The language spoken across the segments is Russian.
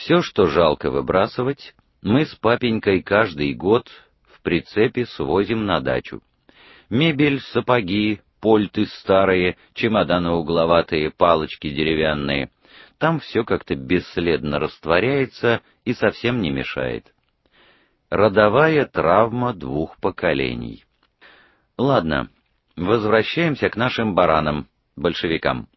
Все, что жалко выбрасывать, мы с папенькой каждый год в прицепе свозим на дачу. Мебель, сапоги, польты старые, чемоданы угловатые, палочки деревянные. Там все как-то бесследно растворяется и совсем не мешает. Родовая травма двух поколений. Ладно, возвращаемся к нашим баранам, большевикам.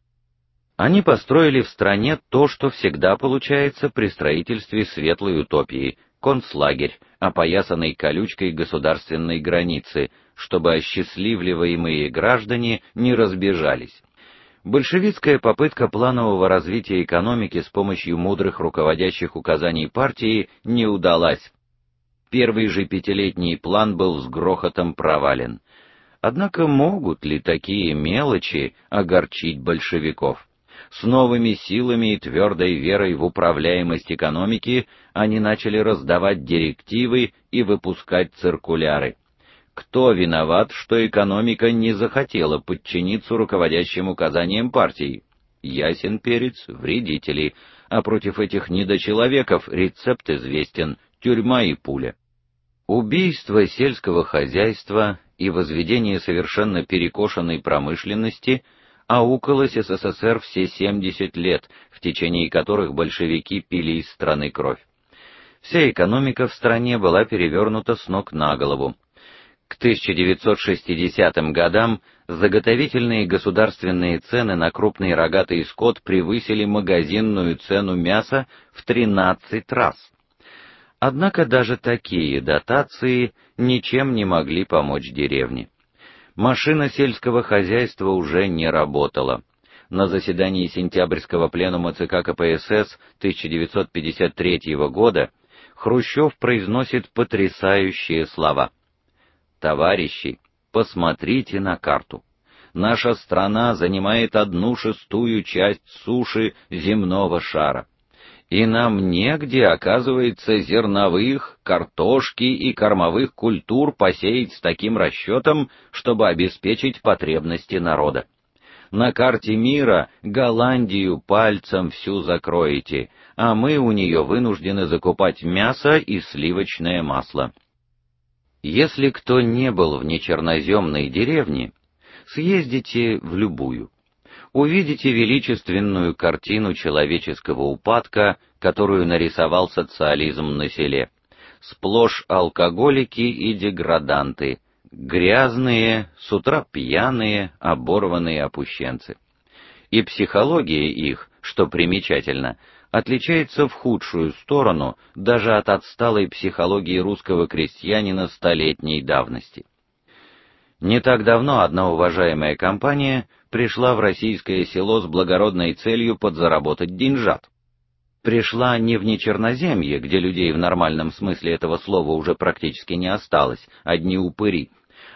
Они построили в стране то, что всегда получается при строительстве светлой утопии концлагерь, опоясанный колючкой государственной границы, чтобы осчастливливаемые граждане не разбежались. Большевистская попытка планового развития экономики с помощью мудрых руководящих указаний партии не удалась. Первый же пятилетний план был с грохотом провален. Однако могут ли такие мелочи огорчить большевиков? С новыми силами и твердой верой в управляемость экономики они начали раздавать директивы и выпускать циркуляры. Кто виноват, что экономика не захотела подчиниться руководящим указаниям партии? Ясен перец вредители, а против этих недочеловеков рецепт известен тюрьма и пуля. Убийство сельского хозяйства и возведение совершенно перекошенной промышленности аукалось СССР все 70 лет, в течение которых большевики пили из страны кровь. Вся экономика в стране была перевернута с ног на голову. К 1960 годам заготовительные государственные цены на крупный рогатый скот превысили магазинную цену мяса в 13 раз. Однако даже такие дотации ничем не могли помочь деревне машина сельского хозяйства уже не работала. На заседании сентябрьского пленума ЦК КПСС 1953 года Хрущев произносит потрясающие слова: "Товарищи, посмотрите на карту. Наша страна занимает одну шестую часть суши земного шара и нам негде, оказывается, зерновых, картошки и кормовых культур посеять с таким расчетом, чтобы обеспечить потребности народа. На карте мира Голландию пальцем всю закроете, а мы у нее вынуждены закупать мясо и сливочное масло. Если кто не был в нечерноземной деревне, съездите в любую увидите величественную картину человеческого упадка, которую нарисовал социализм на селе. Сплошь алкоголики и деграданты, грязные, с утра пьяные, оборванные опущенцы. И психология их, что примечательно, отличается в худшую сторону даже от отсталой психологии русского крестьянина столетней давности. Не так давно одна уважаемая компания пришла в российское село с благородной целью подзаработать деньжат. Пришла не в нечерноземье, где людей в нормальном смысле этого слова уже практически не осталось, одни упыри,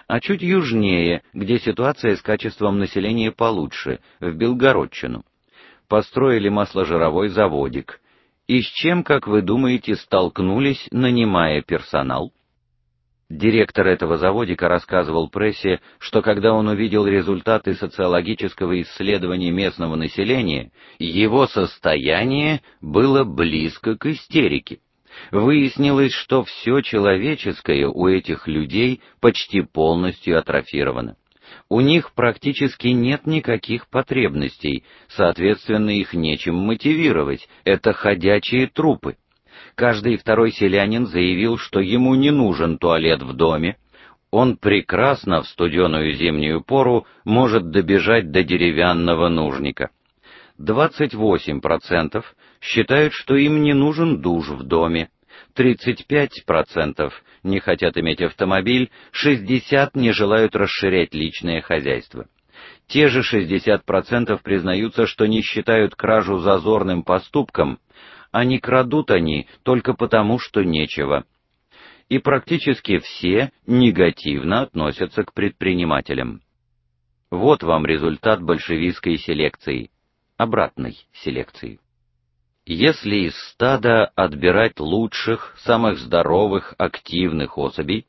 а чуть южнее, где ситуация с качеством населения получше, в Белгородчину. Построили масложировой заводик. И с чем, как вы думаете, столкнулись, нанимая персонал? Директор этого заводика рассказывал прессе, что когда он увидел результаты социологического исследования местного населения, его состояние было близко к истерике. Выяснилось, что все человеческое у этих людей почти полностью атрофировано. У них практически нет никаких потребностей, соответственно, их нечем мотивировать. Это ходячие трупы. Каждый второй селянин заявил, что ему не нужен туалет в доме. Он прекрасно в студеную зимнюю пору может добежать до деревянного нужника. 28% считают, что им не нужен душ в доме. 35% не хотят иметь автомобиль, 60 не желают расширять личное хозяйство. Те же 60% признаются, что не считают кражу зазорным поступком, а не крадут они только потому, что нечего. И практически все негативно относятся к предпринимателям. Вот вам результат большевистской селекции, обратной селекции. Если из стада отбирать лучших, самых здоровых, активных особей,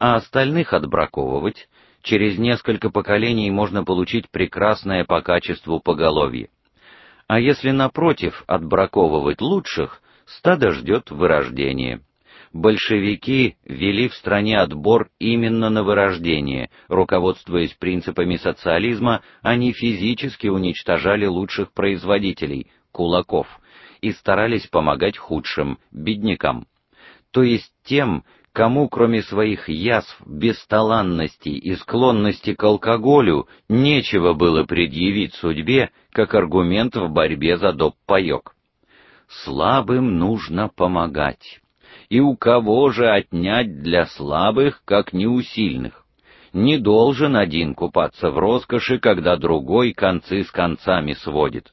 а остальных отбраковывать, через несколько поколений можно получить прекрасное по качеству поголовье. А если напротив отбраковывать лучших, стадо ждет вырождения. Большевики вели в стране отбор именно на вырождение. Руководствуясь принципами социализма, они физически уничтожали лучших производителей кулаков и старались помогать худшим беднякам. То есть тем, кому кроме своих язв, бесталанности и склонности к алкоголю нечего было предъявить судьбе как аргумент в борьбе за доп-паёк. Слабым нужно помогать и у кого же отнять для слабых, как не у сильных? Не должен один купаться в роскоши, когда другой концы с концами сводит.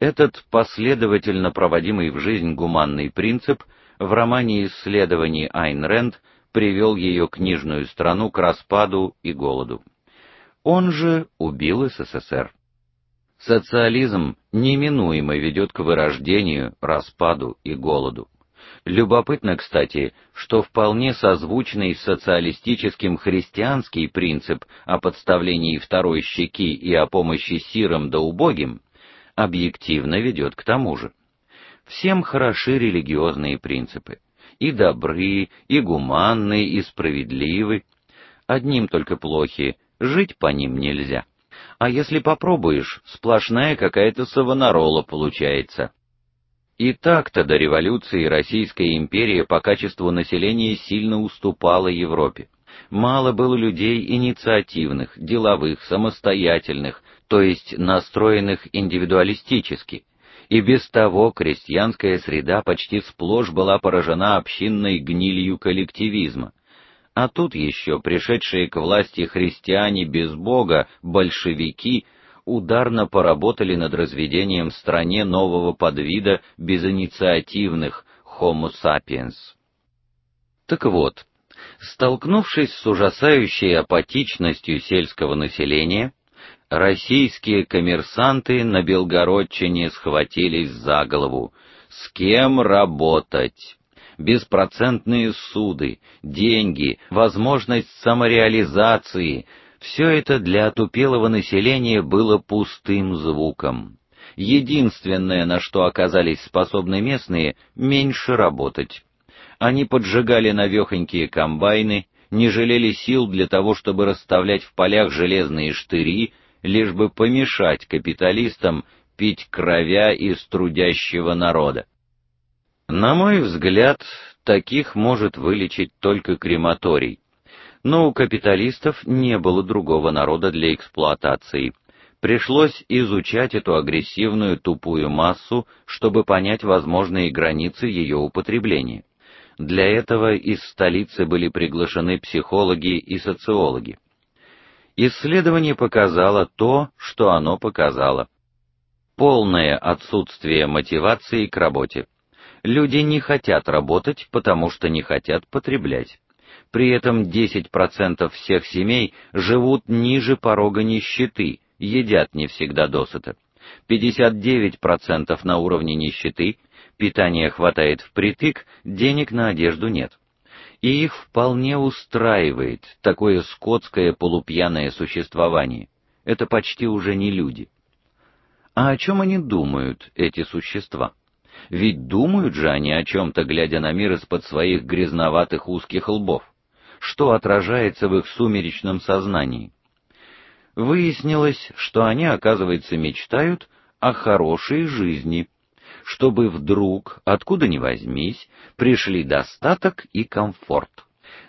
Этот последовательно проводимый в жизнь гуманный принцип в романе исследований Айн Рэнд привел ее книжную страну к распаду и голоду. Он же убил СССР. Социализм неминуемо ведет к вырождению, распаду и голоду. Любопытно, кстати, что вполне созвучный с социалистическим христианский принцип о подставлении второй щеки и о помощи сирым да убогим объективно ведет к тому же. Всем хороши религиозные принципы, и добры, и гуманны, и справедливы. Одним только плохи, жить по ним нельзя. А если попробуешь, сплошная какая-то савонарола получается. И так-то до революции Российская империя по качеству населения сильно уступала Европе. Мало было людей инициативных, деловых, самостоятельных, то есть настроенных индивидуалистически. И без того крестьянская среда почти сплошь была поражена общинной гнилью коллективизма. А тут еще пришедшие к власти христиане без бога, большевики, ударно поработали над разведением в стране нового подвида безинициативных Homo sapiens. Так вот, столкнувшись с ужасающей апатичностью сельского населения, российские коммерсанты на Белгородчине схватились за голову. С кем работать? Беспроцентные суды, деньги, возможность самореализации — все это для отупелого населения было пустым звуком. Единственное, на что оказались способны местные, меньше работать. Они поджигали навехонькие комбайны, не жалели сил для того, чтобы расставлять в полях железные штыри, лишь бы помешать капиталистам пить кровя из трудящего народа. На мой взгляд, таких может вылечить только крематорий. Но у капиталистов не было другого народа для эксплуатации. Пришлось изучать эту агрессивную тупую массу, чтобы понять возможные границы ее употребления. Для этого из столицы были приглашены психологи и социологи. Исследование показало то, что оно показало. Полное отсутствие мотивации к работе. Люди не хотят работать, потому что не хотят потреблять. При этом 10% всех семей живут ниже порога нищеты, едят не всегда досыта. 59% на уровне нищеты, питания хватает впритык, денег на одежду нет. И их вполне устраивает такое скотское полупьяное существование. Это почти уже не люди. А о чем они думают, эти существа? Ведь думают же они о чем то глядя на мир из-под своих грязноватых узких лбов что отражается в их сумеречном сознании. Выяснилось, что они, оказывается, мечтают о хорошей жизни, чтобы вдруг, откуда ни возьмись, пришли достаток и комфорт.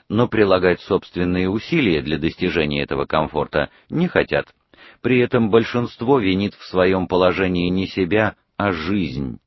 Но прилагать собственные усилия для достижения этого комфорта не хотят. При этом большинство винит в своем положении не себя, а жизнь.